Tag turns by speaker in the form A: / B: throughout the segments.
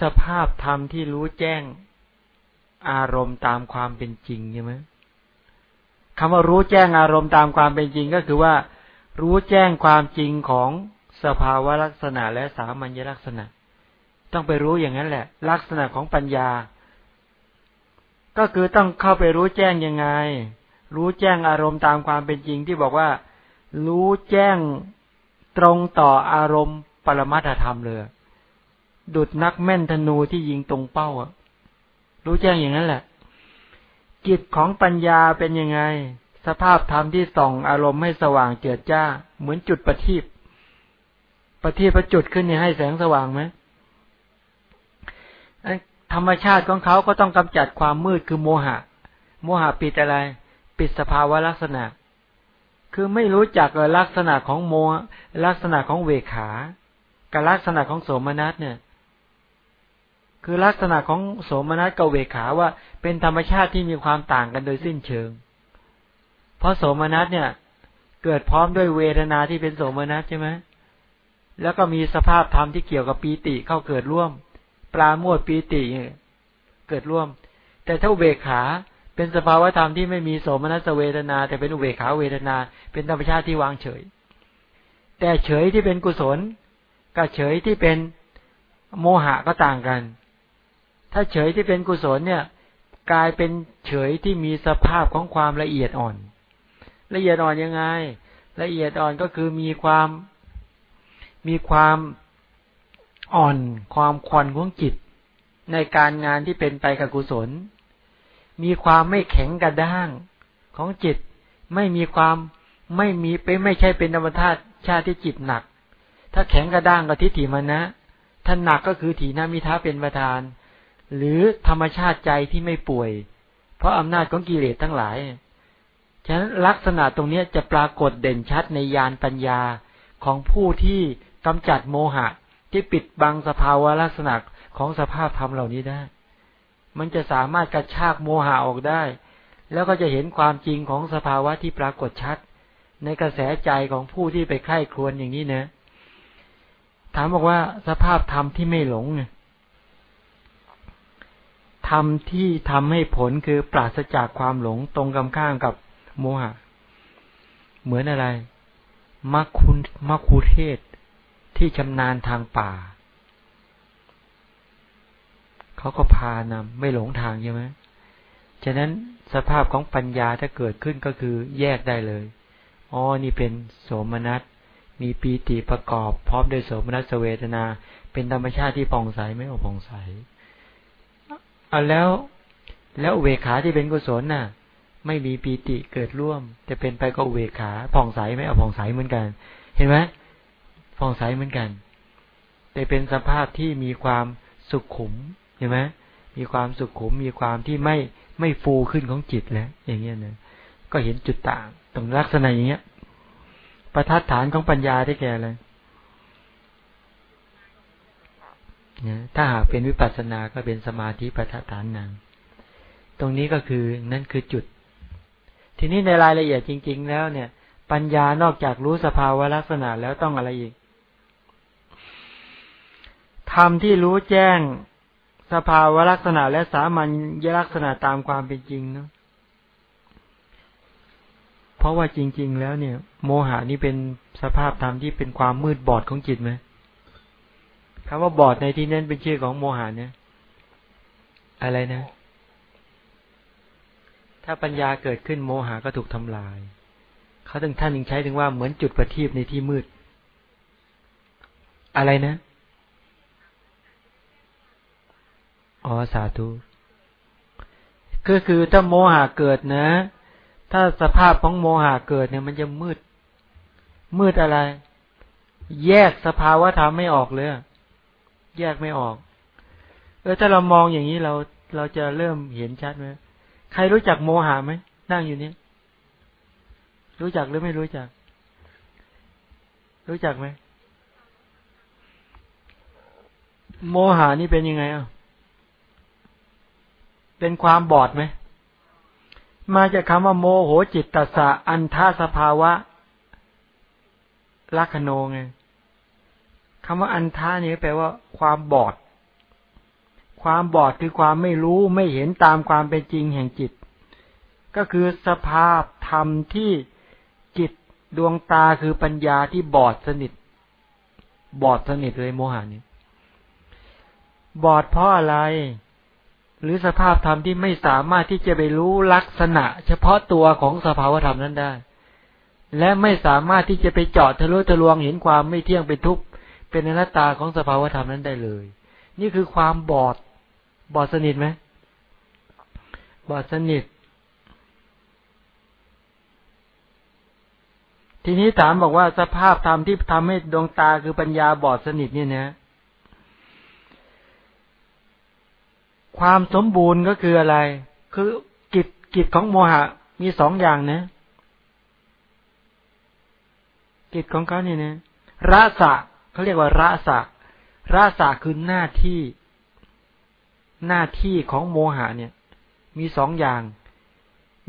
A: สภาพธรรมที่รู้แจ้งอารมณ์ตามความเป็นจริงใช่ไหมคำว่ารู้แจ้งอารมณ์ตามความเป็นจริงก็คือว่า รู้แจ้งความจริงของสภาวะลักษณะและสามัญลักษณะ ต้องไปรู้อย่างนั้นแหละ ลักษณะของปัญญา ก็คือต้องเข้าไปรู้แจ้งยังไง รู้แจ้งอารมณ์ตามความเป็นจริงที่บอกว่า รู้แจ้งตรงต่ออารมณ์ปรมัตธรรมเลย ดุดนักแม่นธนูที่ยิงตรงเป้าอะรู้แจ้งอย่างนั้นแหละ จิตของปัญญาเป็นยังไง สภาพธรรมที่ส่องอารมณ์ให้สว่างเจิดจ้า เหมือนจุดประทีปประทีปประจุดขึ้นเนี่ยให้แสงสว่างไหมธรรมชาติของเขาก็ต้องกำจัดความมืดคือโมหะ โมหะปิดอะไร ปิดสภาวะลักษณะ คือไม่รู้จักลักษณะของโมลักษณะของเวขา กับลักษณะของโสมนัสเนี่ย คือลักษณะของโสมนัสกับเวขาว่าเป็นธรรมชาติที่มีความต่างกันโดยสิ้นเชิง เพราะโสมนัสเนี่ย เกิดพร้อมด้วยเวทนาที่เป็นโสมนัสใช่ไหมแล้วก็มีสภาพธรรมที่เกี่ยวกับปีติเข้าเกิดร่วมปลาโมดปีติเกิดร่วม แต่ถ้าเวขาเป็นสภาวธรรมที่ไม่มีโสมนัสเวทนา แต่เป็นอุเบกขาเวทนา เป็นธรรมชาติที่วางเฉย แต่เฉยที่เป็นกุศลกับเฉยที่เป็นโมหะก็ต่างกัน ถ้าเฉยที่เป็นกุศลเนี่ย กลายเป็นเฉยที่มีสภาพของความละเอียดอ่อน ละเอียดอ่อนยังไง ละเอียดอ่อนก็คือมีความมีความอ่อนความควันของจิต ในการงานที่เป็นไปกับกุศล มีความไม่แข็งกระด้างของจิต ไม่มีความไม่มีไปไม่ใช่เป็นธรรมชาติชาติที่จิตหนัก ถ้าแข็งกระด้างก็ทิฏฐิมันนะถ้าหนักก็คือถีนามิท้าเป็นประธาน หรือธรรมชาติใจที่ไม่ป่วย เพราะอำนาจของกิเลสทั้งหลาย ฉะนั้นลักษณะตรงนี้จะปรากฏเด่นชัดในยานปัญญาของผู้ที่กำจัดโมหะ ที่ปิดบังสภาวะลักษณะของสภาพธรรมเหล่านี้ได้ มันจะสามารถกระชากโมหะออกได้ แล้วก็จะเห็นความจริงของสภาวะที่ปรากฏชัด ในกระแสใจของผู้ที่ไปไข้ครวนอย่างนี้นะ ถามบอกว่าสภาพธรรมที่ไม่หลงเนี่ย ธรมที่ทำให้ผลคือปราศจากความหลงตรงกันข้ามกับโมหะ เหมือนอะไรมัคคุณมัคคุเทศที่ชำนาญทางป่า เขาก็พานำไม่หลงทางใช่ไหมฉะนั้นสภาพของปัญญาถ้าเกิดขึ้นก็คือแยกได้เลย อ๋อ นี่เป็นโสมนัส มีปีติประกอบ พร้อมด้วยโสมนัสเวทนา เป็นธรรมชาติที่ผ่องใสไม่อผ่องใส เอาแล้ว แล้วเวขาที่เป็นกุศลน่ะ ไม่มีปีติเกิดร่วมแต่เป็นไปก็เวขาผ่องใสไหมเอาผ่องใสเหมือนกัน เห็นไหมผ่องใสเหมือนกัน แต่เป็นสภาพที่มีความสุขขุมเห็นไหมมีความสุขขุมมีความที่ไม่ไม่ฟูขึ้นของจิตแล้วอย่างเงี้ยนะก็เห็นจุดต่างตรงลักษณะอย่างเงี้ยประทัดฐานของปัญญาที่แก่เลย นะถ้าหากเป็นวิปัสสนาก็เป็นสมาธิปัฏฐานนางตรงนี้ก็คือนั่นคือจุด ทีนี้ในรายละเอียดจริง ๆ แล้วเนี่ย ปัญญานอกจากรู้สภาวะลักษณะแล้วต้องอะไรอีกทำที่รู้แจ้งสภาวะลักษณะและสามัญยลักษณะตามความเป็นจริงเนาะเพราะว่าจริง ๆ แล้วเนี่ย โมหะนี่เป็นสภาพธรรมที่เป็นความมืดบอดของจิตไหม คำว่าบอดในที่นั้นเป็นชื่อของโมหะเนี่ยอะไรนะ ถ้าปัญญาเกิดขึ้นโมหะก็ถูกทำลาย เขาถึงท่านยังใช้ถึงว่าเหมือนจุดประทีปในที่มืด อะไรนะ อ๋อสาธุก็คือถ้าโมหะเกิดนะ ถ้าสภาพของโมหะเกิดเนี่ย มันจะมืด มืดอะไร แยกสภาวะธรรมไม่ออกเลย แยกไม่ออก เออถ้าเรามองอย่างนี้เราเราจะเริ่มเห็นชัดไหมใครรู้จักโมหะไหมนั่งอยู่นี้รู้จักหรือไม่รู้จัก รู้จักไหมโมหะนี่เป็นยังไงอะ เป็นความบอดไหม มาจากคำว่าโมโหจิตตสะอันท่าสภาวะลักขโนไง คำว่าอันท่านี้แปลว่า ความบอด ความบอดคือความไม่รู้ไม่เห็นตามความเป็นจริงแห่งจิต ก็คือสภาพธรรมที่จิตดวงตาคือปัญญาที่บอดสนิท บอดสนิทเลยโมหานี้ บอดเพราะอะไร หรือสภาพธรรมที่ไม่สามารถที่จะไปรู้ลักษณะ เฉพาะตัวของสภาวธรรมนั้นได้ และไม่สามารถที่จะไปเจาะทะลุทะลวงเห็นความไม่เที่ยงเป็นทุกข์ เป็นอนัตตาของสภาวธรรมนั้นได้เลย นี่คือความบอด บอดสนิทไหมบอดสนิท ทีนี้ถามบอกว่าสภาพธรรมที่ทำให้ดวงตาคือปัญญาบอดสนิทเนี่ยนะความสมบูรณ์ก็คืออะไร คือกิจกิจของโมหะมีสองอย่างนะ กิจของเขาเนี่ยนะรสะ เขาเรียกว่ารสะรสะคือหน้าที่ หน้าที่ของโมหะเนี่ย มีสองอย่าง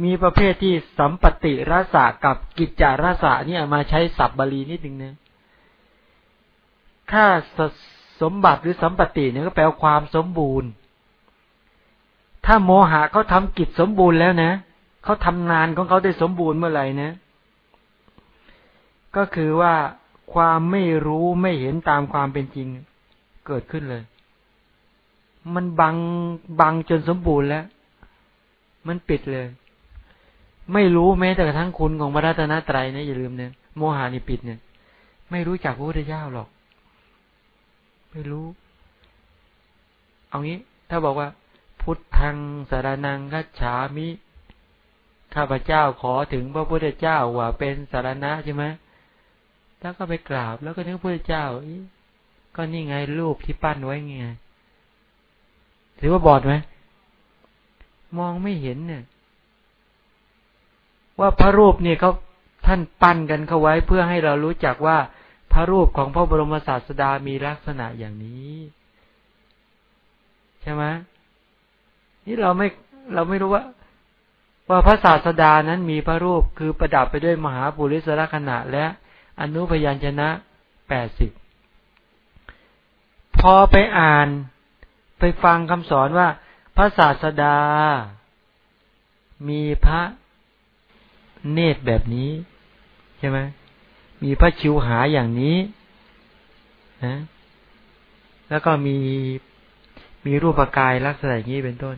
A: มีประเภทที่สัมปติรสะกับกิจจารสะเนี่ยมาใช้ศัพท์บาลีนิดนึงนะถ้าสมบัติหรือสัมปติเนี่ยก็แปลวความสมบูรณ์ ถ้าโมหะเขาทากิจสมบูรณ์แล้วนะเขาทำงานของเขาได้สมบูรณ์เมื่อไหร่นะ ก็คือว่า ความไม่รู้ไม่เห็นตามความเป็นจริง เกิดขึ้นเลย มันบังบังจนสมบูรณ์แล้ว มันปิดเลย ไม่รู้แม้แต่กระทั่งคุณของพระรัตนตรัยนะอย่าลืมเนี่ยโมหานี่ปิดเนี่ย ไม่รู้จักพระพุทธเจ้าหรอก ไม่รู้ เอางี้ ถ้าบอกว่า พุทธังสารนังกัจฉามิข้าพเจ้าขอถึงพระพุทธเจ้าว่าเป็นสารณะใช่ไหม แล้วก็ไปกราบ แล้วก็นึกพระเจ้าก็นี่ไงรูปที่ปั้นไว้ไงถือว่าบอดไหมมองไม่เห็นเนี่ย ว่าพระรูปเนี่ยเขาท่านปั้นกันเข้าไว้เพื่อให้เรารู้จักว่าพระรูปของพระบรมศาสดามีลักษณะอย่างนี้ ใช่ไหมนี่เราไม่เราไม่รู้ว่า ว่าพระศาสดานั้นมีพระรูปคือประดับไปด้วยมหาปุริสลักษณะและ อนุพยัญชนะแปดสิบพอไปอ่านไปฟังคำสอนว่า พระศาสดา มีพระเนตรแบบนี้ ใช่ไหมมีพระชิวหาอย่างนี้นะแล้วก็มีมีรูปกายลักษณะอย่างนี้เป็นต้น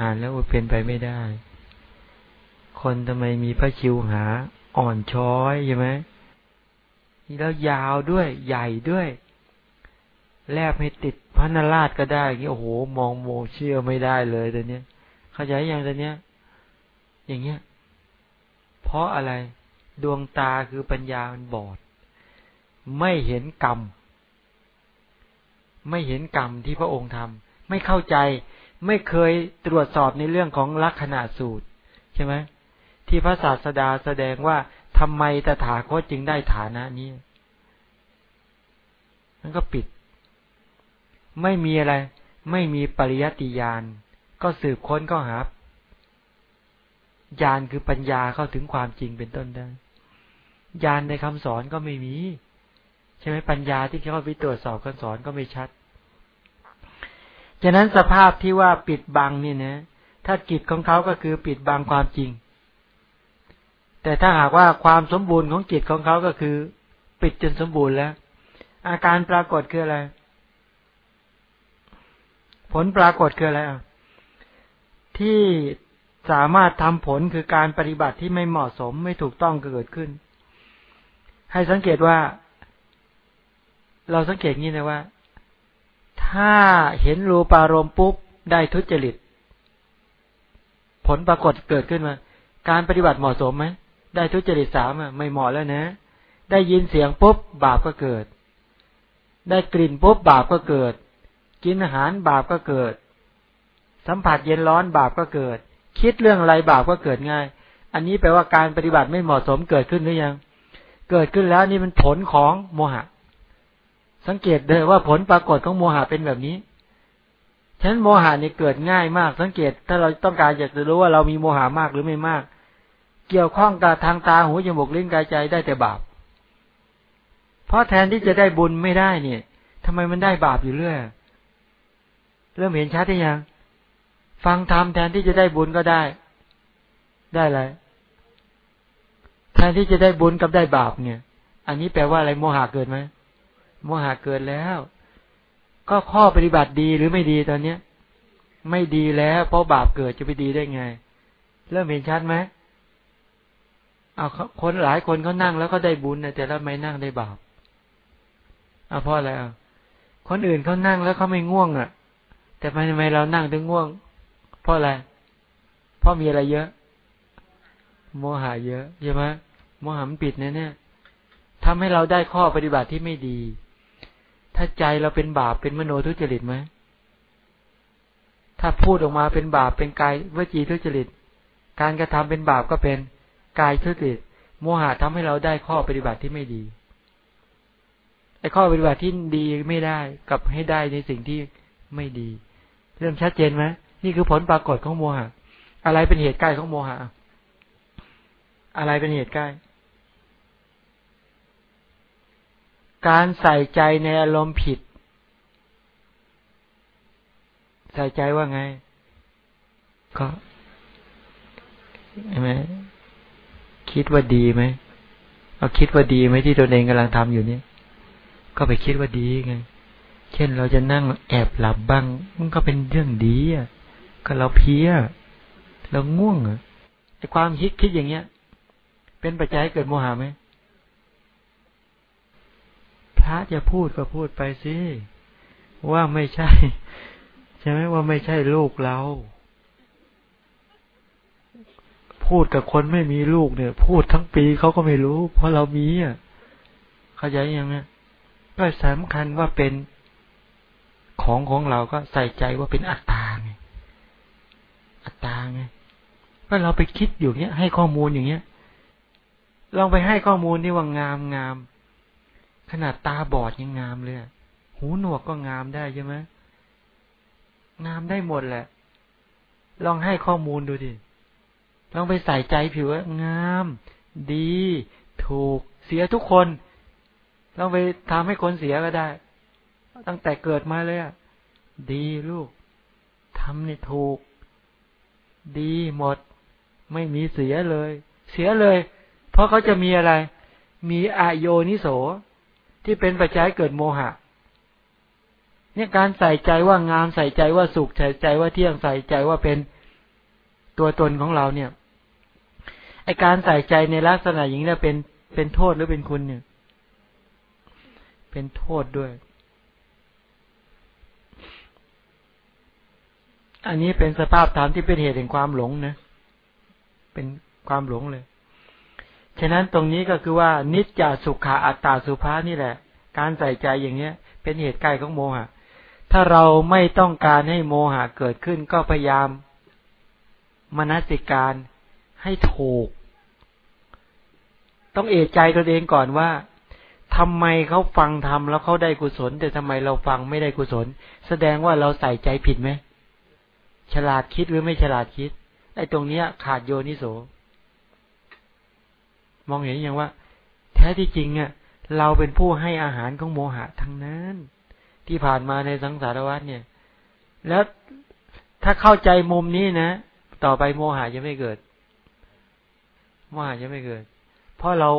A: อ่านแล้วเป็นไปไม่ได้ คนทำไมมีพระชิวหาอ่อนช้อยใช่ไหม แล้วยาวด้วยใหญ่ด้วย แลบให้ติดพระนราชก็ได้เงี้ยโอ้โห มองโมเชื่อไม่ได้เลยแต่เนี้ยเข้าใจอย่างแต่เนี้ย อย่างเงี้ย เพราะอะไรดวงตาคือปัญญามันบอด ไม่เห็นกรรม ไม่เห็นกรรมที่พระองค์ทำไม่เข้าใจ ไม่เคยตรวจสอบในเรื่องของลักษณะสูตร ใช่ไหมที่พระศาสดาแสดงว่า ทำไมตถาคตจึงได้ฐานะนี้มันก็ปิด ไม่มีอะไร ไม่มีปริยัติยานก็สืบค้นก็หาญาณคือปัญญาเข้าถึงความจริงเป็นต้นได้ญาณในคำสอนก็ไม่มี ใช่ไหมปัญญาที่เขาไปตรวจสอบคำสอนก็ไม่ชัดฉะนั้นสภาพที่ว่าปิดบังนี่นะ ถ้ากิจของเขาก็คือปิดบังความจริง แต่ถ้าหากว่าความสมบูรณ์ของจิตของเขาก็คือ ปิดจนสมบูรณ์แล้ว อาการปรากฏคืออะไร ผลปรากฏคืออะไรที่สามารถทำผลคือการปฏิบัติที่ไม่เหมาะสมไม่ถูกต้องเกิดขึ้น ให้สังเกตว่า เราสังเกตงี้นะว่า ถ้าเห็นรูปารมณ์ปุ๊บได้ทุจริต ผลปรากฏเกิดขึ้นมา การปฏิบัติเหมาะสมไหม ได้ทุจริตสามอะไม่เหมาะแล้วนะ ได้ยินเสียงปุ๊บบาปก็เกิด ได้กลิ่นปุ๊บบาปก็เกิด กินอาหารบาปก็เกิด สัมผัสเย็นร้อนบาปก็เกิด คิดเรื่องอะไรบาปก็เกิดง่าย อันนี้แปลว่าการปฏิบัติไม่เหมาะสมเกิดขึ้นหรือยัง เกิดขึ้นแล้วนี่มันผลของโมหะ สังเกตเลยว่าผลปรากฏของโมหะเป็นแบบนี้ฉะนั้นโมหะนี่เกิดง่ายมาก สังเกต ถ้าเราต้องการอยากจะรู้ว่าเรามีโมหะมากหรือไม่มาก เกี่ยวข้องกับทางตาหูจมูกลิ้นกายใจได้แต่บาป เพราะแทนที่จะได้บุญไม่ได้เนี่ยทำไมมันได้บาปอยู่เรื่อยเริ่มเห็นชัดหรือยังฟังธรรมแทนที่จะได้บุญก็ได้ ได้อะไรแทนที่จะได้บุญกับได้บาปเนี่ย อันนี้แปลว่าอะไรโมหะเกิดไหมโมหะเกิดแล้ว ก็ข้อปฏิบัติดีหรือไม่ดีตอนเนี้ย ไม่ดีแล้ว เพราะบาปเกิดจะไปดีได้ไง เริ่มเห็นชัดไหม เอาคนหลายคนเขานั่งแล้วก็ได้บุญนะแต่แล้วไม่นั่งได้บาปเอาเพราะอะไรอะคนอื่นเขานั่งแล้วเขาไม่ง่วงอะ แต่ทำไมเรานั่งถึงง่วง เพราะอะไรเพราะมีอะไรเยอะ โมหะเยอะใช่ไหมโมหะมันปิดเนี่ยเนี่ยทำให้เราได้ข้อปฏิบัติที่ไม่ดี ถ้าใจเราเป็นบาปเป็นมโนทุจริตไหมถ้าพูดออกมาเป็นบาปเป็นกายวจีทุจริต การกระทำเป็นบาปก็เป็น กายทุจริตโมหะทำให้เราได้ข้อปฏิบัติที่ไม่ดีไอ้ข้อปฏิบัติที่ดีไม่ได้กับให้ได้ในสิ่งที่ไม่ดี เริ่มชัดเจนไหมนี่คือผลปรากฏของโมหะ อะไรเป็นเหตุใกล้ของโมหะ อะไรเป็นเหตุใกล้ การใส่ใจในอารมณ์ผิด ใส่ใจว่าไง ก็ใช่ไหม คิดว่าดีไหมเอาคิดว่าดีไหมที่ตัวเองกำลังทำอยู่เนี่ย ก็ไปคิดว่าดีไง เช่นเราจะนั่งแอบหลับบ้าง มันก็เป็นเรื่องดีอะ ก็เราเพี้ยเราง่วงอะไอความคิดคิดอย่างเงี้ย เป็นปัจจัยเกิดโมหะไหมพระจะพูดก็พูดไปสิว่าไม่ใช่ ใช่ไหมว่าไม่ใช่ลูกเรา พูดกับคนไม่มีลูกเนี่ย พูดทั้งปีเขาก็ไม่รู้ เพราะเรามีอะเข้าใจยังไงก็สำคัญว่าเป็นของของเราก็ใส่ใจว่าเป็นอัตตาไงอัตตาไงก็เราไปคิดอยู่เนี้ย ให้ข้อมูลอย่างเงี้ยลองไปให้ข้อมูลที่ว่างามงาม ขนาดตาบอดยังงามเลย หูหนวกก็งามได้ใช่ไหมงามได้หมดแหละ ลองให้ข้อมูลดูดิ ลองไปใส่ใจผิวว่างาม ดี ถูกเสียทุกคนลองไปทำให้คนเสียก็ได้ ตั้งแต่เกิดมาเลยอะดีลูกทำนี่ถูก ดีหมด ไม่มีเสียเลย เสียเลย เพราะเขาจะมีอะไร มีอโยนิโสที่เป็นปัจจัยเกิดโมหะเนี่ยการใส่ใจว่างามใส่ใจว่าสุขใส่ใจว่าเที่ยงใส่ใจว่าเป็นตัวตนของเราเนี่ย ไอการใส่ใจในลักษณะอย่างนี้เป็นเป็นโทษหรือเป็นคุณเนี่ย เป็นโทษด้วย อันนี้เป็นสภาพธรรมที่เป็นเหตุแห่งความหลงนะ เป็นความหลงเลย ฉะนั้นตรงนี้ก็คือว่า นิจจสุขาอัตตาสุภานี่แหละ การใส่ใจอย่างเนี้ย เป็นเหตุใกล้ของโมหะ ถ้าเราไม่ต้องการให้โมหะเกิดขึ้นก็พยายามมนสิการ ให้ถูก ต้องเอะใจตัวเองก่อนว่าทำไมเขาฟังทำแล้วเขาได้กุศล แต่ทำไมเราฟังไม่ได้กุศล แสดงว่าเราใส่ใจผิดไหมฉลาดคิดหรือไม่ฉลาดคิดไอ้ตรงเนี้ย ขาดโยนิโส มองเห็นอย่างว่า แท้ที่จริงอะเราเป็นผู้ให้อาหารของโมหะทั้งนั้น ที่ผ่านมาในสังสารวัฏเนี่ย แล้วถ้าเข้าใจมุมนี้นะ ต่อไปโมหะจะไม่เกิด โมหะจะไม่เกิด เพราะเรา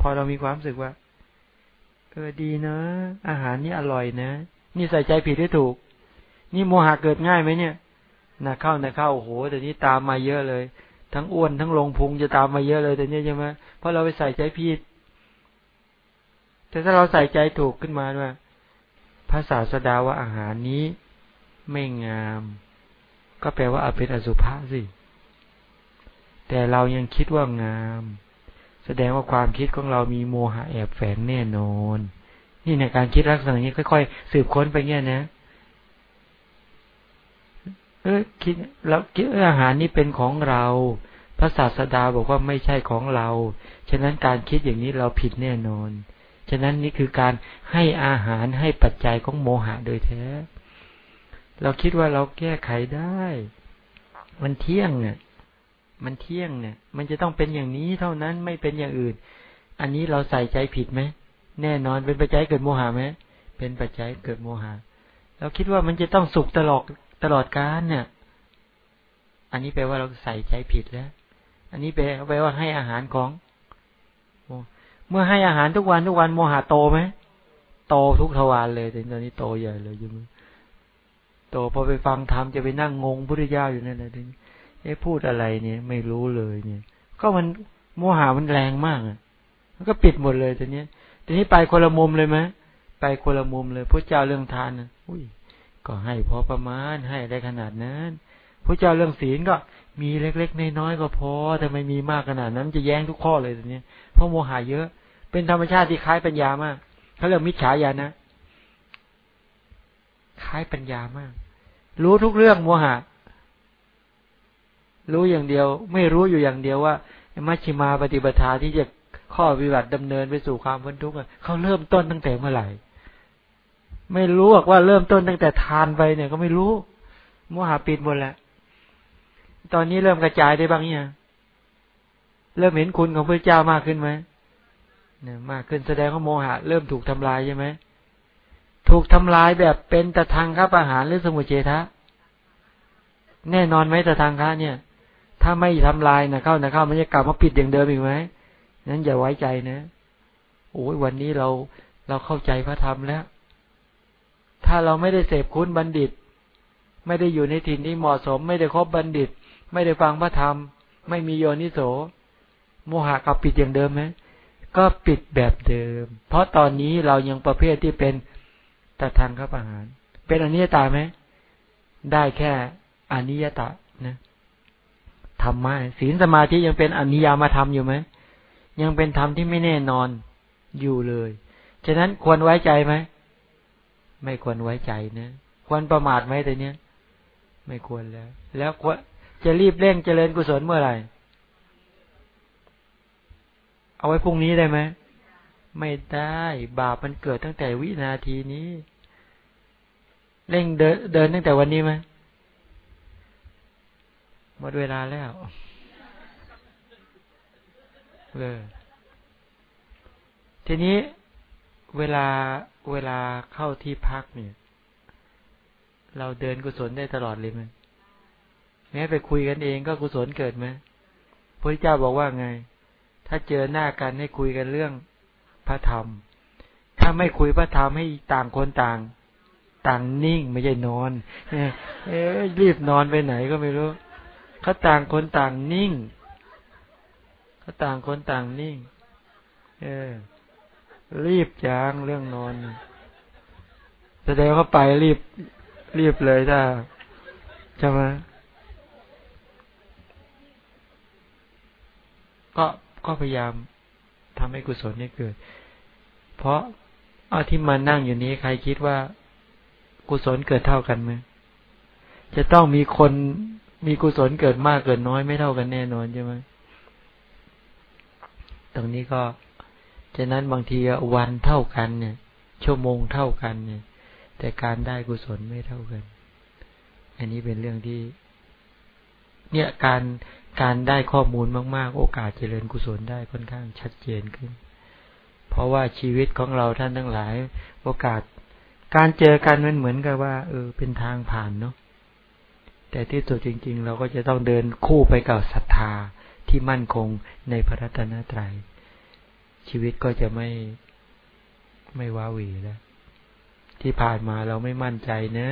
A: พอเรามีความรู้สึกว่าเออดีนะ อาหารนี่อร่อยนะ นี่ใส่ใจผิดได้ถูก นี่โมหะเกิดง่ายไหมเนี่ยนะเข้านะเข้าโอ้โหแต่นี้ตามมาเยอะเลย ทั้งอ้วนทั้งลงพุงจะตามมาเยอะเลยแต่เนี้ยใช่ไหมเพราะเราไปใส่ใจผิดแต่ถ้าเราใส่ใจถูกขึ้นมาด้วยพระศาสดาว่าอาหารนี้ไม่งาม ก็แปลว่าอาเป็นอสุภะสิ แต่เรายังคิดว่างาม แสดงว่าความคิดของเรามีโมหะแอบแฝงแน่นอน นี่ในการคิดลักษณะนี้ค่อยๆสืบค้นไปเงี้ยนะเออคิดแล้วคิดอาหารนี้เป็นของเรา พระศาสดาบอกว่าไม่ใช่ของเรา ฉะนั้นการคิดอย่างนี้เราผิดแน่นอน ฉะนั้นนี่คือการให้อาหารให้ปัจจัยของโมหะโดยแท้ เราคิดว่าเราแก้ไขได้ มันเที่ยงเนี่ย มันเที่ยงเนี่ย มันจะต้องเป็นอย่างนี้เท่านั้นไม่เป็นอย่างอื่น อันนี้เราใส่ใจผิดไหมแน่นอนเป็นปัจจัยเกิดโมหะไหมเป็นปัจจัยเกิดโมหะเราคิดว่ามันจะต้องสุขตลอดตลอดกาลเนี่ย อันนี้แปลว่าเราใส่ใจผิดแล้ว อันนี้แปลแปลว่าให้อาหารของเมื่อให้อาหารทุกวันทุกวันโมหะโตไหมโตทุกทวารเลยตอนนี้โตใหญ่เลยยังโตพอไปฟังธรรมจะไปนั่งงงพุทธเจ้าอยู่นั่นแหละทีนี้ เอ๊ะพูดอะไรเนี่ยไม่รู้เลยเนี่ย ก็มันโมหะมันแรงมากอะมันก็ปิดหมดเลยทีนี้ทีนี้ไปคนละมุมเลยไหมไปคนละมุมเลยพระเจ้าเรื่องทานนะอุ้ย ก็ให้พอประมาณให้ได้ขนาดนั้นพระเจ้าเรื่องศีลก็มีเล็กๆน้อยๆก็พอแต่ไม่มีมากขนาดนั้นจะแย้งทุกข้อเลยทีนี้เพราะโมหะเยอะ เป็นธรรมชาติที่คล้ายปัญญามากเขาเรียกมิจฉาญาณนะคล้ายปัญญามาก รู้ทุกเรื่องโมหะ รู้อย่างเดียว ไม่รู้อยู่อย่างเดียวว่ามัชฌิมาปฏิปทาที่จะข้อวิบัติดำเนินไปสู่ความพ้นทุกข์เขาเริ่มต้นตั้งแต่เมื่อไหร่ ไม่รู้ว่าเริ่มต้นตั้งแต่ทานไปเนี่ยก็ไม่รู้โมหะปิดหมดแล้วตอนนี้เริ่มกระจายได้บ้างเนี่ยเริ่มเห็นคุณของพระเจ้ามากขึ้นไหมเนี่ยมากขึ้นแสดงว่าโมหะ เริ่มถูกทำลายใช่ไหมถูกทำลายแบบเป็นตะทางครับอาหารหรือสมุเฉทะแน่นอนไหมตะทางค้าเนี่ย ถ้าไม่ทำลายนะเข้านะเข้ามันจะกลับมาปิดอย่างเดิมอีกไหมนั้นอย่าไว้ใจนะโอ้ยวันนี้เราเราเข้าใจพระธรรมแล้ว ถ้าเราไม่ได้เสพคุณบัณฑิต ไม่ได้อยู่ในถิ่นที่เหมาะสม ไม่ได้คบบัณฑิต ไม่ได้ฟังพระธรรม ไม่มีโยนิโสโมหะกลับปิดอย่างเดิมไหมก็ปิดแบบเดิม เพราะตอนนี้เรายังประเภทที่เป็นตะทางครับอาหาร เป็นอนิยตาไหม ได้แค่อนิยตานะ ธรรมะศีลสมาธิยังเป็นอนิยามาธรรมอยู่ไหมยังเป็นธรรมที่ไม่แน่นอนอยู่เลย ฉะนั้นควรไว้ใจไหมไม่ควรไว้ใจนะควรประมาทไหมแต่เนี้ยไม่ควรแล้ว แล้วจะรีบเร่งเจริญกุศลเมื่อไหร่ เอาไว้พรุ่งนี้ได้ไหมไม่ได้บาปมันเกิดตั้งแต่วินาทีนี้ เร่งเดินเดินตั้งแต่วันนี้ไหม หมดเวลาแล้วเลยทีนี้เวลาเวลาเข้าที่พักเนี่ย เราเดินกุศลได้ตลอดเลยไหมแม้ไปคุยกันเองก็กุศลเกิดไหมพระเจ้าบอกว่าไง ถ้าเจอหน้ากันให้คุยกันเรื่องพระธรรม ถ้าไม่คุยพระธรรมให้ต่างคนต่าง ต่างนิ่งไม่ใช่นอนเอ๊รีบนอนไปไหนก็ไม่รู้ เขาต่างคนต่างนิ่งเขาต่างคนต่างนิ่ง เออ รีบจางเรื่องนอนแสดงว่าไปรีบ รีบเลยถ้าใช่ไหมก็ก็พยายามทำให้กุศลนี้เกิด เพราะเอาที่มานั่งอยู่นี้ใครคิดว่า กุศลเกิดเท่ากันไหมจะต้องมีคน มีกุศลเกิดมากเกิดน้อยไม่เท่ากันแน่นอนใช่ไหมตรงนี้ก็ฉะนั้นบางทีวันเท่ากันเนี่ย ชั่วโมงเท่ากันเนี่ย แต่การได้กุศลไม่เท่ากัน อันนี้เป็นเรื่องที่ เนี่ยการการได้ข้อมูลมาก ๆ โอกาสเจริญกุศลได้ค่อนข้างชัดเจนขึ้น เพราะว่าชีวิตของเราท่านทั้งหลาย โอกาส การเจอกันมันเหมือนกับว่า เออ เป็นทางผ่านเนาะ แต่ที่สุดจริง ๆ เราก็จะต้องเดินคู่ไปกับศรัทธาที่มั่นคงในพระรัตนตรัย ชีวิตก็จะไม่ไม่ว้าหวีแล้วที่ผ่านมาเราไม่มั่นใจนะ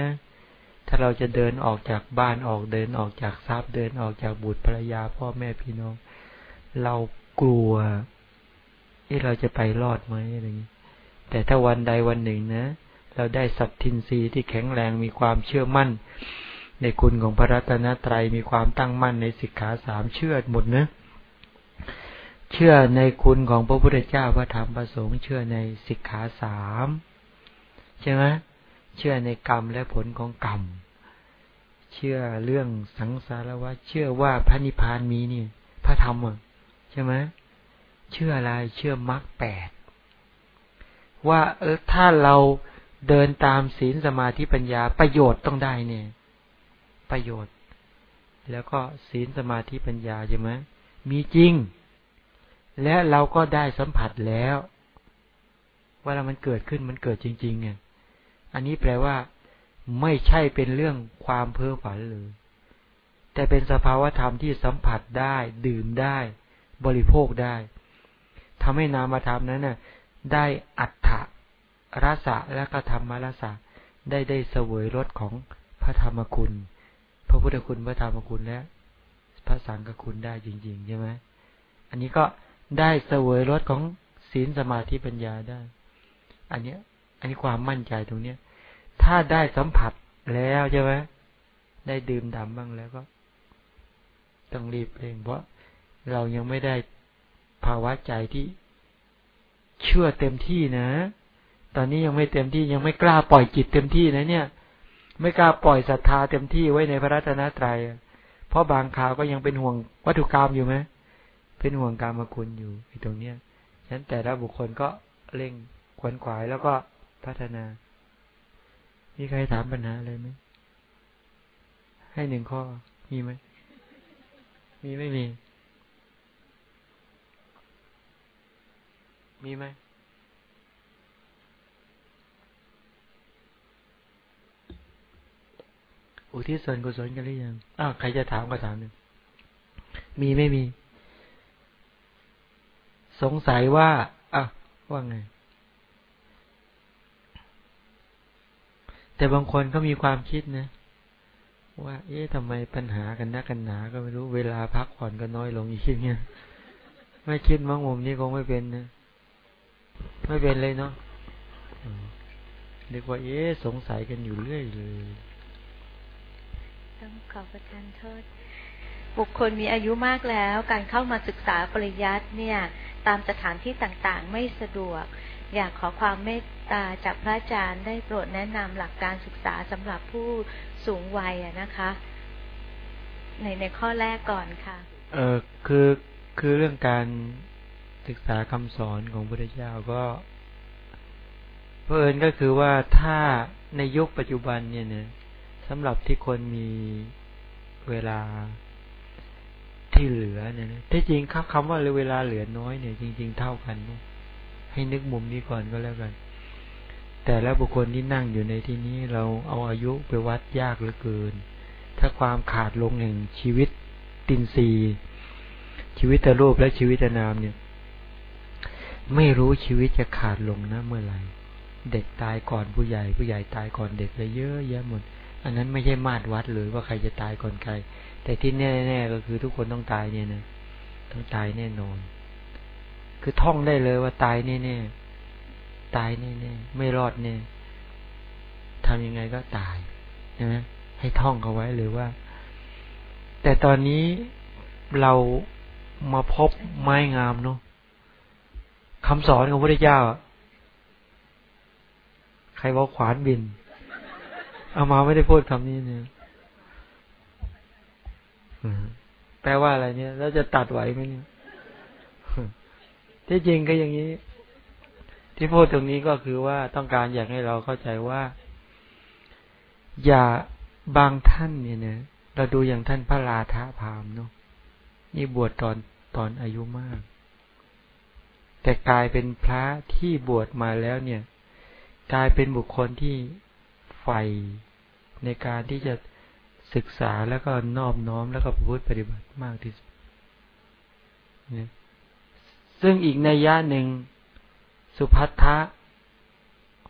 A: ถ้าเราจะเดินออกจากบ้านออกเดินออกจากทรัพย์เดินออกจากบุตรภรรยาพ่อแม่พี่น้อง เรากลัวที่เราจะไปรอดไหมอะไรอย่างนี้แต่ถ้าวันใดวันหนึ่งนะ เราได้สัตทินรีที่แข็งแรงมีความเชื่อมั่น ในคุณของพระรัตนตรัยมีความตั้งมั่นในสิกขาสามเชื่อหมดเนะเชื่อในคุณของพระพุทธเจ้าพระธรรมพระสงฆ์เชื่อในสิกขาสามใช่ไหมเชื่อในกรรมและผลของกรรม เชื่อเรื่องสังสารวัฏเชื่อว่าพระนิพพานมีนี่พระธรรมใช่ไหมเชื่ออะไรเชื่อมรรคแปดว่าเออถ้าเราเดินตามศีลสมาธิปัญญาประโยชน์ต้องได้เนี่ย ประโยชน์ แล้วก็ศีลสมาธิปัญญาใช่ไหมมีจริง และเราก็ได้สัมผัสแล้วว่ามันเกิดขึ้นมันเกิดจริง ๆ เนี่ย อันนี้แปลว่า ไม่ใช่เป็นเรื่องความเพ้อฝันเลย แต่เป็นสภาวธรรมที่สัมผัสได้ ดื่มได้ บริโภคได้ทำให้นามธรรมนั้นน่ะ ได้อัฏฐรสะและก็ธรรมรสะได้ได้เสวยรสของพระธรรมคุณ ระพุทธคุณพระธรรมคุณและพระสังฆคุณได้จริงๆใช่ไหมอันนี้ก็ได้เสวยรสของศีลสมาธิปัญญาได้ อันเนี้ย อันนี้ความมั่นใจตรงเนี้ย ถ้าได้สัมผัสแล้วใช่ไหมได้ดื่มด่ำบ้างแล้วก็ ต้องรีบเร่งเพราะเรายังไม่ได้ภาวะใจที่เชื่อเต็มที่นะ ตอนนี้ยังไม่เต็มที่ยังไม่กล้าปล่อยจิตเต็มที่นะเนี่ย ไม่กล้าปล่อยศรัทธาเต็มที่ไว้ในพระรัตนตรัย เพราะบางข่าวก็ยังเป็นห่วงวัตถุกรรมอยู่ไหมเป็นห่วงการมคุณอยู่ตรงเนี้ยฉะนั้นแต่ละบุคคลก็เร่งขวนขวายแล้วก็พัฒนา มีใครถามปัญหาอะไรไหม ให้หนึ่งข้อ มีไหม มีไม่มี มีไหม อุทิศส่วนกุศลกันหรือยังอ้าวใครจะถามก็ถามหนึ่งมีไม่มี สงสัยว่าอะว่าไง แต่บางคนก็มีความคิดนะว่า เอ๊ะทำไมปัญหากันนักกันหนา ก็ไม่รู้เวลาพักผ่อนก็น้อยลงอีกทีเนี้ยไม่คิดมั้งมุมนี้คงไม่เป็นนะไม่เป็นเลยเนาะเรียกว่าเอ๊ะสงสัยกันอยู่เรื่อยเลย
B: ต้องขอประทานโทษ บุคคลมีอายุมากแล้ว การเข้ามาศึกษาปริยัติเนี่ย ตามสถานที่ต่างๆ ไม่สะดวก อยากขอความเมตตาจากพระอาจารย์ได้โปรดแนะนำหลักการศึกษาสำหรับผู้สูงวัยนะคะ ในในข้อแรกก่อนค่ะ
A: เออคือคือเรื่องการศึกษาคำสอนของพระพุทธเจ้าก็เพอิญก็คือว่าถ้าในยุคปัจจุบันเนี่ยเนี่ย สำหรับที่คนมีเวลาที่เหลือเนี่ยที่จริงครับคำว่าเวลาเหลือน้อยเนี่ย จริง ๆ เท่ากันให้นึกมุมนี้ก่อนก็แล้วกัน แต่และบุคคลที่นั่งอยู่ในที่นี้เราเอาอายุไปวัดยากเหลือเกิน ถ้าความขาดลงแห่งชีวิตตินซีชีวิตตรูปและชีวิตนามเนี่ย ไม่รู้ชีวิตจะขาดลงนะเมื่อไหร่เด็กตายก่อนผู้ใหญ่ผู้ใหญ่ตายก่อนเด็กเลยเยอะแยะหมด อันนั้นไม่ใช่มาตรวัดเลยว่าใครจะตายก่อนใคร แต่ที่แน่ๆก็คือทุกคนต้องตายเนี่ยนะต้องตายแน่นอน คือท่องได้เลยว่าตายแน่ๆตายแน่ๆไม่รอดแน่ทำยังไงก็ตายใช่ไหมให้ท่องเขาไว้เลยว่า แต่ตอนนี้เรามาพบไม้งามเนาะคำสอนของพระเจ้า ใครบอกขวานบิน เอามาไม่ได้พูดคำนี้เนี่ยแปลว่าอะไรเนี่ย แล้วจะตัดไหวไหมเนี่ย ที่จริงก็อย่างนี้ ที่พูดตรงนี้ก็คือว่าต้องการอยากให้เราเข้าใจว่า อย่าบางท่านเนี่ยเนี่ยเราดูอย่างท่านพระราธาพามเนาะนี่บวชตอนตอนอายุมาก แต่กลายเป็นพระที่บวชมาแล้วเนี่ย กลายเป็นบุคคลที่ ใฝ่ในการที่จะศึกษาแล้วก็นอบน้อมแล้วก็พูดปฏิบัติมากที่สุดซึ่งอีกในย่าหนึ่ง สุพัทธะ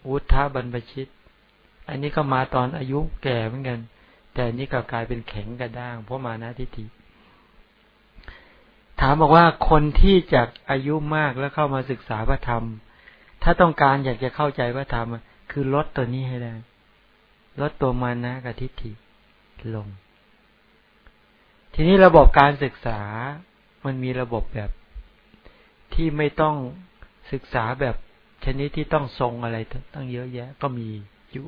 A: วุฒะบรรพชิต อันนี้ก็มาตอนอายุแก่เหมือนกัน แต่อันนี้ก็กลายเป็นแข็งกระด้าง เพราะมานะทิฏฐิถามบอกว่าคนที่จะอายุมากแล้วเข้ามาศึกษาพระธรรม ถ้าต้องการอยากจะเข้าใจพระธรรม คือลดตัวนี้ให้ได้ ลดตัวมานะกับทิฏฐิลง ทีนี้ระบบการศึกษามันมีระบบแบบที่ไม่ต้องศึกษาแบบชนิดที่ต้องทรงอะไรตั้งเยอะแยะก็มีอยู่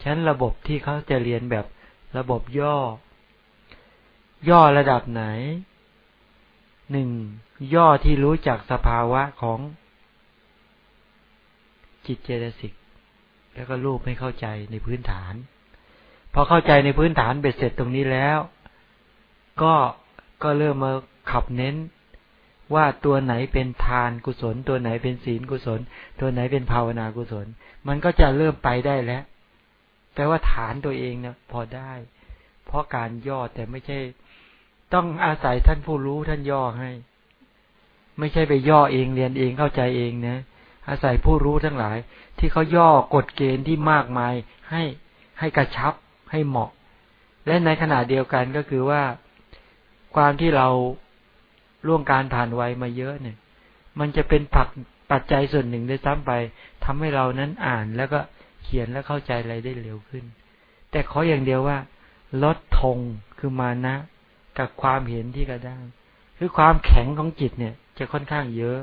A: ฉะนั้นระบบที่เขาจะเรียนแบบระบบย่อ ย่อระดับไหนหนึ่งย่อที่รู้จักสภาวะของจิตเจตสิก แล้วก็รูปไม่เข้าใจในพื้นฐาน พอเข้าใจในพื้นฐานเบ็ดเสร็จตรงนี้แล้ว ก็ก็เริ่มมาขับเน้นว่าตัวไหนเป็นทานกุศล ตัวไหนเป็นศีลกุศล ตัวไหนเป็นภาวนากุศล มันก็จะเริ่มไปได้แล้วแปลว่าฐานตัวเองนะพอได้ เพราะการย่อแต่ไม่ใช่ ต้องอาศัยท่านผู้รู้ท่านย่อให้ ไม่ใช่ไปย่อเองเรียนเองเข้าใจเองนะ อาศัยผู้รู้ทั้งหลาย ที่เขาย่อกฎเกณฑ์ที่มากมายให้ให้กระชับให้เหมาะ และในขณะเดียวกันก็คือว่าความที่เราล่วงการผ่านวัยมาเยอะเนี่ย มันจะเป็นผักปัจจัยส่วนหนึ่งได้ซ้ำไปทำให้เรานั้นอ่านแล้วก็เขียนและเข้าใจอะไรได้เร็วขึ้น แต่ขออย่างเดียวว่า ลดทงคือมานะ กับความเห็นที่กระด้างคือความแข็งของจิตเนี่ย จะค่อนข้างเยอะ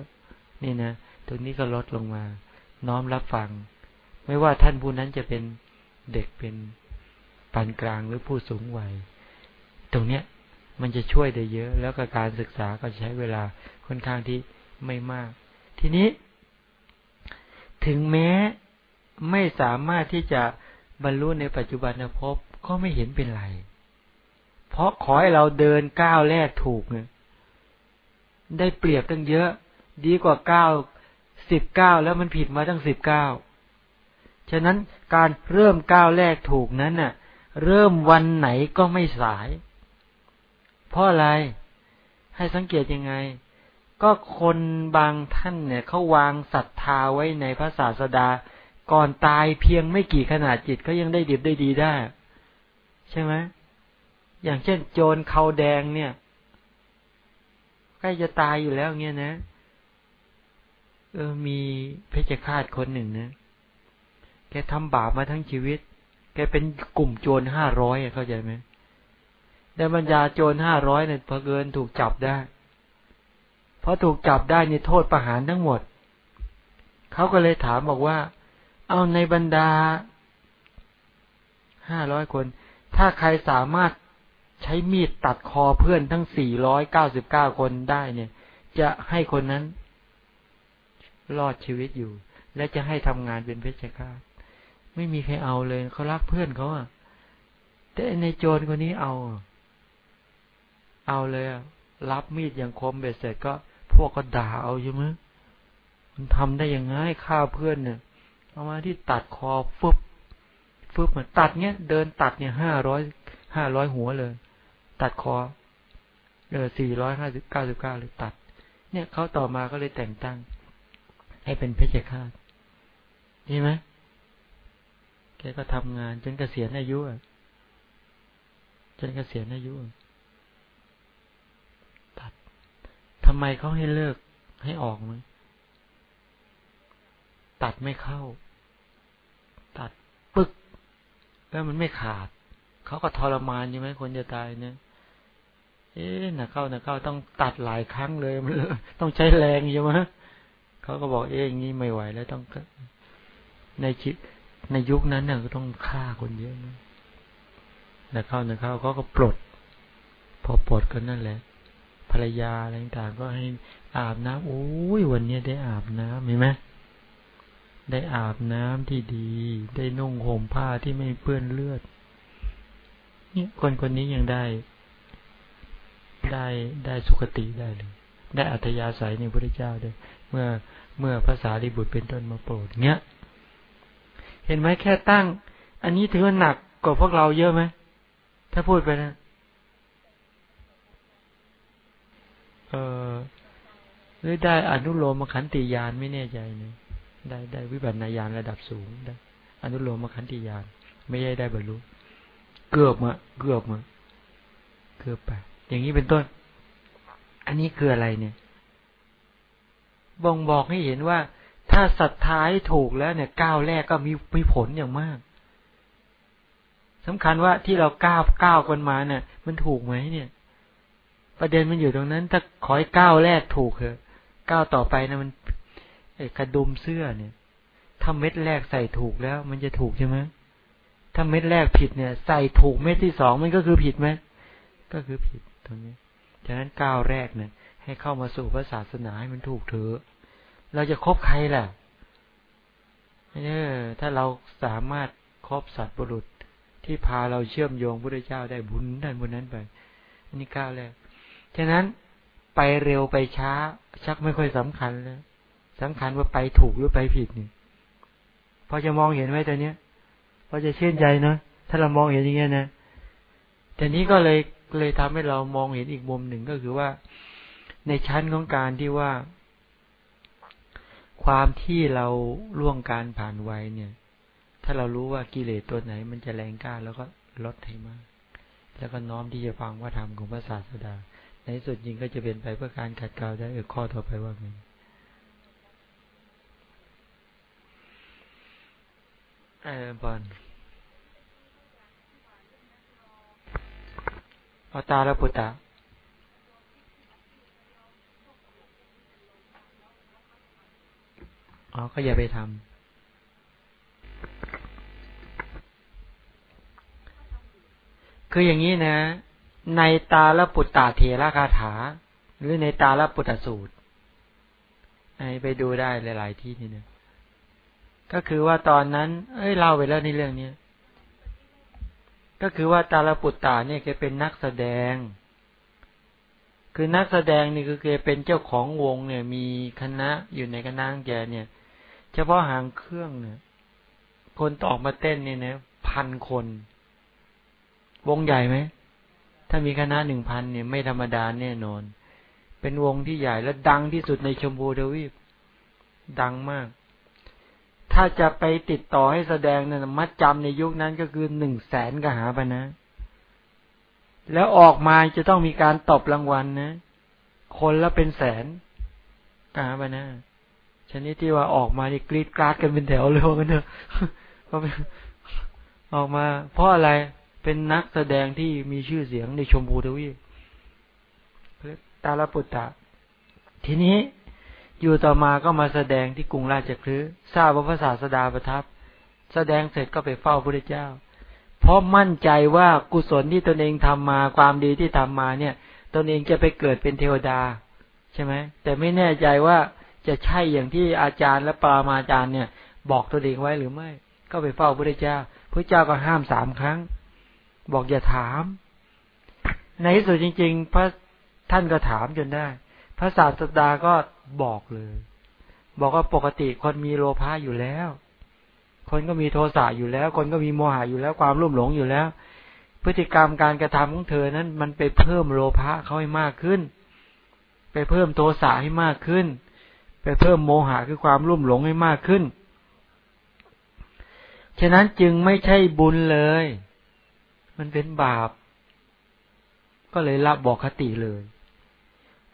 A: นี่นะ ตรงนี้ก็ลดลงมา น้อมรับฟัง ไม่ว่าท่านผู้นั้นจะเป็นเด็กเป็นปานกลางหรือผู้สูงวัย ตรงเนี้ยมันจะช่วยได้เยอะ แล้วก็การศึกษาก็ใช้เวลาค่อนข้างที่ไม่มาก ทีนี้ ถึงแม้ไม่สามารถที่จะบรรลุในปัจจุบันภพก็ไม่เห็นเป็นไร เพราะขอให้เราเดินก้าวแรกถูกเนี่ยได้เปรียบตั้งเยอะ ดีกว่าก้าว สิบเก้าแล้วมันผิดมาตั้งสิบเก้าฉะนั้นการเริ่มก้าวแรกถูกนั้นน่ะ เริ่มวันไหนก็ไม่สาย เพราะอะไร ให้สังเกตยังไง ก็คนบางท่านเนี่ยเขาวางศรัทธาไว้ในพระศาสดา ก่อนตายเพียงไม่กี่ขนาดจิตเขายังได้ดีได้ดีได้ ใช่ไหมอย่างเช่น โจรเขาแดงเนี่ยใกล้จะตายอยู่แล้วเงี้ยนะ เออมีเพชฌฆาตคนหนึ่งนะ แกทำบาปมาทั้งชีวิต แกเป็นกลุ่มโจรห้าร้อยเข้าใจไหมได้บรรดาโจรห้าร้อยเนี่ยพอเกินถูกจับได้พอถูกจับได้นี่โทษประหารทั้งหมด เขาก็เลยถามบอกว่า เอาในบรรดาห้าร้อยคน ถ้าใครสามารถใช้มีดตัดคอเพื่อนทั้งสี่ร้อยเก้าสิบเก้าคนได้เนี่ย จะให้คนนั้น รอดชีวิตอยู่ และจะให้ทำงานเป็นเพชฌฆาตไม่มีใครเอาเลยเขารักเพื่อนเขาอะแต่ในโจรคนนี้เอา เอาเลยรับมีดอย่างคมเบ็ดเสร็จก็พวกก็ด่าเอาใช่ไหมมันทำได้ยังไงฆ่าเพื่อนเนี่ยเอามาที่ตัดคอฟึบฟึบเหมือนตัดเนี้ยเดินตัดเนี่ยห้าร้อยห้าร้อยหัวเลย ตัดคอเออสี่ร้อยห้าสิบเก้าสิบเก้าเลยตัด เนี่ยเขาต่อมาก็เลยแต่งตั้ง ให้เป็นเพชฌฆาตใช่ไหมแกก็ทำงานจนเกษียณอายุจนเกษียณอายุทำไมเขาให้เลิกให้ออกไหมตัดไม่เข้า ตัดปึก แล้วมันไม่ขาด เขาก็ทรมานใช่ไหมคนจะตายเนี่ยเอ๊ะนะเข้านะเข้าต้องตัดหลายครั้งเลยมันต้องใช้แรงใช่ไหม เขาก็บอกเอ๊ะอย่างนี้ไม่ไหวแล้วต้องในชิในยุคนั้นเนี่ยก็ต้องฆ่าคนเยอะนะนะเข้านะเข้าเขาก็ปลด พอปลดก็นั่นแหละ ภรรยาอะไรต่างก็ให้อาบน้ำโอ้ยวันนี้ได้อาบน้ำเห็นไหมได้อาบน้ำที่ดี ได้นุ่งห่มผ้าที่ไม่เปื้อนเลือด เนี่ยคนคนนี้ยังได้ ได้ได้สุขติได้เลย ได้อัธยาศัยในพระเจ้าด้วย เมื่อเมื่อภาษาลิบุตรเป็นต้นมาโปรดเนี้ย เห็นไหมแค่ตั้ง อันนี้ถือว่าหนักกว่าพวกเราเยอะไหมถ้าพูดไปนะเออหรือได้อนุโลมขันติยานไม่แน่ใจเนี่ยได้ได้วิบัตินาญาณระดับสูงได้อนุโลมขันติยานไม่ได้ได้บรรลุเกือบมาเกือบมาเกือบไปอย่างนี้เป็นต้น อันนี้คืออะไรเนี่ย บ่งบอกให้เห็นว่า ถ้าศรัทธาให้ถูกแล้วเนี่ยก้าวแรกก็มีมีผลอย่างมากสำคัญว่าที่เราก้าวก้าวกันมาเนี่ยมันถูกไหมเนี่ย ประเด็นมันอยู่ตรงนั้น ถ้าขอให้ก้าวแรกถูกเถอะก้าวต่อไปนะมันไอ้กระดุมเสื้อเนี่ยถ้าเม็ดแรกใส่ถูกแล้ว มันจะถูกใช่ไหมถ้าเม็ดแรกผิดเนี่ย ใส่ถูกเม็ดที่สองมันก็คือผิดไหมก็คือผิดตรงนี้ฉะนั้นก้าวแรกเนี่ย ให้เข้ามาสู่พระศาสนาให้มันถูกเถอะเราจะคบใครล่ะเออถ้าเราสามารถครบสัตว์บุรุษที่พาเราเชื่อมโยงพระเจ้าได้บุญด้านบนนั้นไป อันนี้ก้าวแรกฉะนั้นไปเร็วไปช้า ชักไม่ค่อยสำคัญแล้วสำคัญว่าไปถูกหรือไปผิดนี่พอจะมองเห็นไหมตัวเนี้ยพอจะเชื่นใจเนาะถ้าเรามองเห็นอย่างเงี้ยนะแต่นี้ก็เลยเลยทำให้เรามองเห็นอีกมุมหนึ่งก็คือว่า ในชั้นของการที่ว่า ความที่เราล่วงการผ่านไว้เนี่ย ถ้าเรารู้ว่ากิเลสตัวไหน มันจะแรงกล้าแล้วก็ลดให้มาก แล้วก็น้อมที่จะฟังว่าธรรมของพระศาสดา ในสุดจริงก็จะเป็นไปเพื่อการขัดเกลาได้เออข้อต่อไปว่าไงเออบอลอตาแล้วปุตตา อ๋อก็อย่าไปทำคืออย่างนี้นะ ในตาลปุตตาเทระคาถา หรือในตาลปุตตสูตรไปดูได้หลาย ๆ ที่นี่นะก็คือว่าตอนนั้น เอ้ยเล่าไปแล้วในเรื่องนี้ก็คือว่าตาลปุตตาเนี่ยแกเป็นนักแสดง คือนักแสดงนี่คือแกเป็นเจ้าของวงเนี่ย มีคณะอยู่ในคณะแกเนี่ย เฉพาะหางเครื่องเนี่ยคนตอกมาเต้นเนี่ยนะพันคน วงใหญ่ไหม ถ้ามีคณะหนึ่งพันเนี่ย ไม่ธรรมดาแน่นอน เป็นวงที่ใหญ่และดังที่สุดในชมพูทวีป ดังมาก ถ้าจะไปติดต่อให้แสดงเนี่ยมัดจำในยุคนั้นก็คือหนึ่งแสนกหาปนะ แล้วออกมาจะต้องมีการตอบรางวัลนะ คนละเป็นแสนกหาปนะ นิดที่ว่าออกมานี่กรีดกราดกันเป็นแถวเลยว่ากันเถอะออกมา เพราะอะไรเป็นนักแสดงที่มีชื่อเสียงในชมพูทวีปตาลปุตตะ ทีนี้อยู่ต่อมาก็มาแสดงที่กรุงราชคฤห์ทราบว่าพระศาสดาประทับ แสดงเสร็จก็ไปเฝ้าพระเจ้า เพราะมั่นใจว่ากุศลที่ตนเองทำมาความดีที่ทำมาเนี่ย ตนเองจะไปเกิดเป็นเทวดา ใช่ไหมแต่ไม่แน่ใจว่า จะใช่อย่างที่อาจารย์และปรามาจารย์เนี่ย บอกตัวเองไว้หรือไม่ ก็ไปเฝ้าพระเจ้าพระเจ้าก็ห้ามสามครั้ง บอกอย่าถาม ในที่สุดจริง ๆ พระท่านก็ถามจนได้ พระศาสดาก็บอกเลย บอกว่าปกติคนมีโลภะอยู่แล้ว คนก็มีโทสะอยู่แล้ว คนก็มีโมหะอยู่แล้วความรุ่มหลงอยู่แล้ว พฤติกรรมการกระทำของเธอนั้น มันไปเพิ่มโลภะเขาให้มากขึ้น ไปเพิ่มโทสะให้มากขึ้น ไปเพิ่มโมหะคือความรุ่มหลงให้มากขึ้น ฉะนั้นจึงไม่ใช่บุญเลย มันเป็นบาป ก็เลยละบอกคติเลย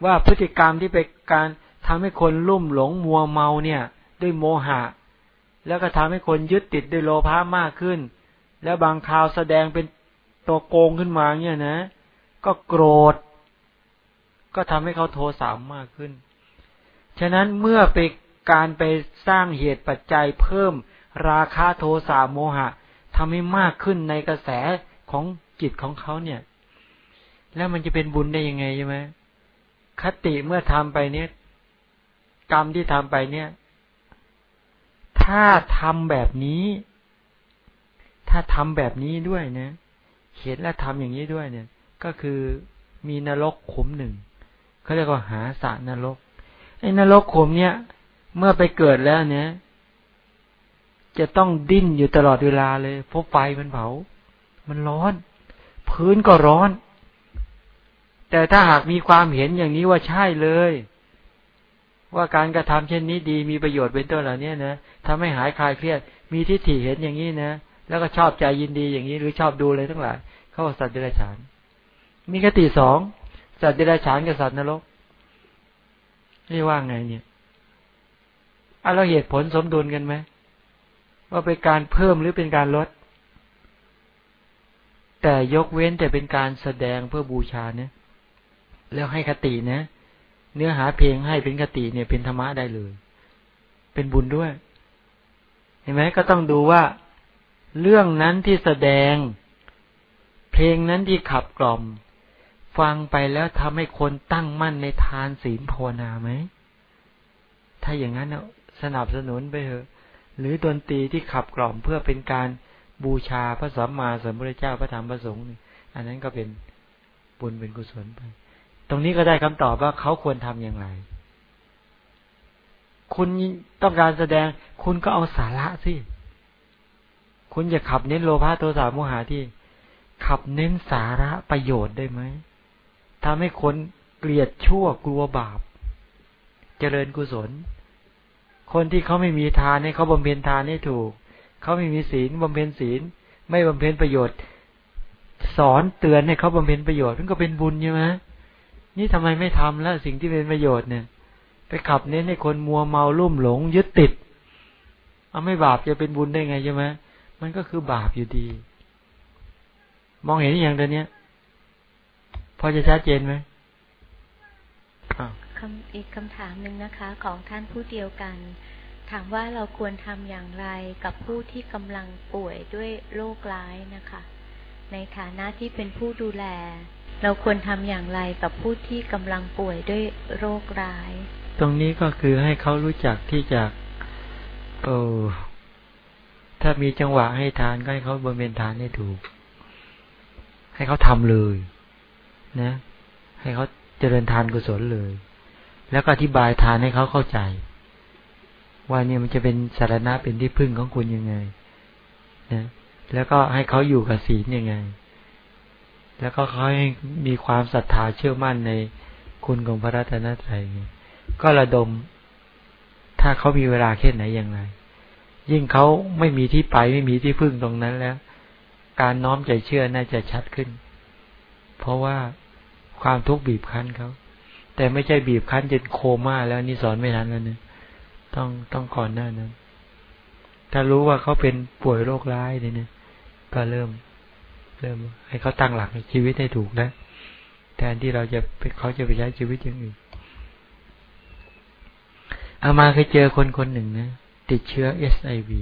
A: ว่าพฤติกรรมที่เป็นการทำให้คนลุ่มหลงมัวเมาเนี่ย ด้วยโมหะ แล้วก็ทำให้คนยึดติดด้วยโลภะมากขึ้น แล้วบางคราวแสดงเป็นตัวโกงขึ้นมาเนี่ยนะ ก็โกรธ ก็ทำให้เขาโทสามมากขึ้น ฉะนั้นเมื่อไปการไปสร้างเหตุปัจจัยเพิ่มราคาโทสาโมหะทำให้มากขึ้นในกระแสของจิตของเขาเนี่ย แล้วมันจะเป็นบุญได้ยังไงใช่ไหมคติเมื่อทำไปเนี้ยกรรมที่ทำไปเนี่ย ถ้าทำแบบนี้ ถ้าทำแบบนี้ด้วยนะเห็นและทำอย่างนี้ด้วยเนี่ย ก็คือมีนรกขุมหนึ่งเขาเรียกว่าหาสารนรก ไอ้นรกขุมเนี่ย เมื่อไปเกิดแล้วเนี่ย จะต้องดิ้นอยู่ตลอดเวลาเลยเพราะไฟมันเผา มันร้อน พื้นก็ร้อน แต่ถ้าหากมีความเห็นอย่างนี้ว่าใช่เลย ว่าการกระทำเช่นนี้ดีมีประโยชน์เป็นต้นเหล่านี้นะทำให้หายคลายเครียด มีทิฏฐิเห็นอย่างนี้นะแล้วก็ชอบใจยินดีอย่างนี้ หรือชอบดูเลยทั้งหลาย เขาสัตว์เดรัจฉาน มีคติสองสัตว์เดรัจฉานกับสัตว์นรก นี่ว่าไงเนี่ยอะเราเหตุผลสมดุลกันไหมว่าเป็นการเพิ่มหรือเป็นการลด แต่ยกเว้นแต่เป็นการแสดงเพื่อบูชาเนี่ยแล้วให้คตินะ เนื้อหาเพลงให้เป็นคติเนี่ยเป็นธรรมะได้เลย เป็นบุญด้วย เห็นไหมก็ต้องดูว่า เรื่องนั้นที่แสดง เพลงนั้นที่ขับกล่อม ฟังไปแล้วทำให้คนตั้งมั่นในทานศีลภาวนาไหม ถ้าอย่างนั้นสนับสนุนไปเถอะ หรือดนตรีที่ขับกล่อมเพื่อเป็นการบูชาพระสัมมาสัมพุทธเจ้าพระธรรมพระสงฆ์อันนั้นก็เป็นบุญเป็นกุศลไป ตรงนี้ก็ได้คำตอบว่าเขาควรทำอย่างไร คุณต้องการแสดงคุณก็เอาสาระสิ คุณจะขับเน้นโลภะโทสะโมหะที่ ขับเน้นสาระประโยชน์ได้ไหม ทำให้คนเกลียดชั่วกลัวบาป เจริญกุศล คนที่เขาไม่มีทานให้เขาบำเพ็ญทานให้ถูก เขาไม่มีศีลบำเพ็ญศีล ไม่บำเพ็ญประโยชน์ สอนเตือนให้เขาบำเพ็ญประโยชน์มันก็เป็นบุญใช่ไหมนี่ทำไมไม่ทำแล้วสิ่งที่เป็นประโยชน์เนี่ย ไปขับเน้นให้คนมัวเมาลุ่มหลง ยึดติดเอาไม่บาปจะเป็นบุญได้ไงใช่ไหมมันก็คือบาปอยู่ดี มองเห็นอย่างเดียวนี้ พอจะชัดเจนไหม
B: คำอีกคำถามหนึ่งนะคะ ของท่านผู้เดียวกัน ถามว่าเราควรทำอย่างไรกับผู้ที่กำลังป่วยด้วยโรคร้ายนะคะ ในฐานะที่เป็นผู้ดูแล เราควรทำอย่างไรกับผู้ที่กำลังป่วยด้วยโรคร้าย
A: ตรงนี้ก็คือให้เขารู้จักที่จะเออถ้ามีจังหวะให้ทานก็ให้เขาบำเพ็ญทานให้ถูก ให้เขาทำเลย นะ ให้เขาเจริญทานกุศลเลย แล้วก็อธิบายทานให้เขาเข้าใจ ว่าเนี่ยมันจะเป็นสารณะเป็นที่พึ่งของคุณยังไง นะ แล้วก็ให้เขาอยู่กับศีลยังไง แล้วก็เขาให้มีความศรัทธาเชื่อมั่นในคุณของพระรัตนตรัยก็ระดม ถ้าเขามีเวลาแค่ไหนอย่างไร ยิ่งเขาไม่มีที่ไปไม่มีที่พึ่งตรงนั้นแล้ว การน้อมใจเชื่อน่าจะชัดขึ้น เพราะว่า ความทุกข์บีบคั้นเขาแต่ไม่ใช่บีบคั้นจนโคม่าแล้วนี่สอนไม่ทันแล้วเนี่ยต้องต้องก่อนหน้านั้น ถ้ารู้ว่าเขาเป็นป่วยโรคร้ายเนี่ยก็เริ่ม เริ่ม ให้เขาตั้งหลักในชีวิตให้ถูกนะ แทนที่เราจะเขาจะไปใช้ชีวิตอย่างอื่นอามาเคยเจอคนคนหนึ่งนะติดเชื้อเอสไอวี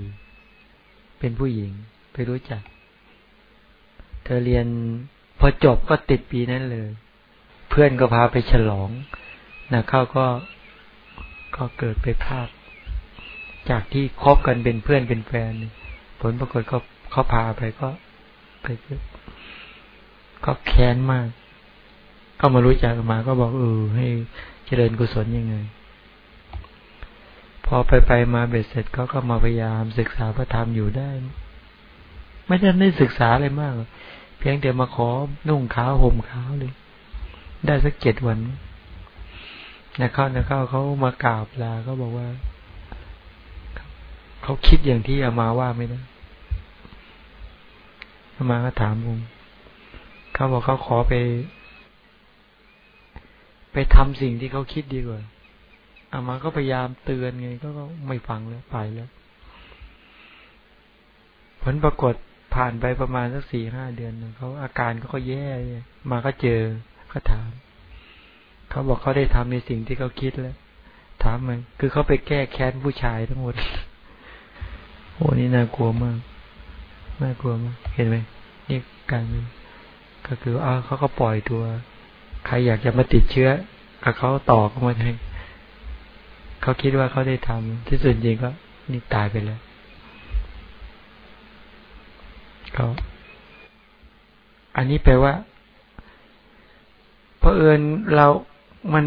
A: เป็นผู้หญิงไปรู้จัก เธอเรียนพอจบก็ติดปีนั้นเลย เพื่อนก็พาไปฉลองนะเขาก็ก็เกิดไปพลาด จากที่คบกันเป็นเพื่อนเป็นแฟนผลปรากฏก็เขาพาไปก็ไปก็แค้นมาก ก็มารู้จักมาก็บอกเออให้เจริญกุศลยังไง พอไปไปมาเบ็ดเสร็จเขาก็มาพยายามศึกษาพระธรรมอยู่ได้ ไม่ได้ได้ศึกษาอะไรมาก เพียงแต่มาขอนุ่งขาวห่มขาวเลย ได้สักเจ็ดวันนะเข้านะเข้าเขามากราบลาเขาบอกว่าเขาคิดอย่างที่อามาว่าไม่ได้อามาก็ถามผมเขาบอกเขาขอไป ไปทำสิ่งที่เขาคิดดีกว่าอามาก็พยายามเตือนไงก็ไม่ฟังแล้วไปแล้วผลปรากฏผ่านไปประมาณสักสี่ห้าเดือนเขาอาการเขาก็แย่มาก็เจอก็ถาม เขาบอกเขาได้ทำในสิ่งที่เขาคิดแล้ว ถามมัน คือเขาไปแก้แค้นผู้ชายทั้งหมดโอ้นี่น่ากลัวมากน่ากลัวมาก เห็นไหมนี่การก็คืออ้าเขาก็ปล่อยตัว ใครอยากจะมาติดเชื้อกับเขาต่อก็มาให้เขาคิดว่าเขาได้ทำที่สุดจริงก็นี่ตายไปแล้วเขาอันนี้แปลว่าเพราะเอิญเรา มัน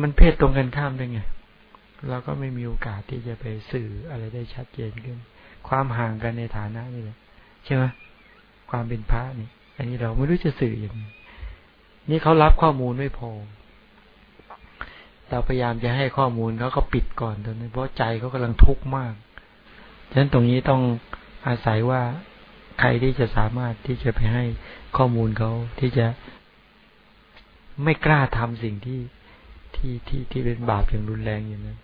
A: มันเพศตรงกันข้ามได้ไงเราก็ไม่มีโอกาสที่จะไปสื่ออะไรได้ชัดเจนขึ้น ความห่างกันในฐานะนี่แหละใช่ไหมความเป็นพระนี่อันนี้เราไม่รู้จะสื่ออย่างนี้นี่เขารับข้อมูลไม่พอ เราพยายามจะให้ข้อมูลเขาก็ปิดก่อนตอนนี้เพราะใจเขากำลังทุกข์มากฉะนั้นตรงนี้ต้องอาศัยว่าใครที่จะสามารถที่จะไปให้ข้อมูลเขาที่จะ ไม่กล้าทำสิ่งที่ที่ที่ที่เป็นบาปอย่างรุนแรงอย่างนั้น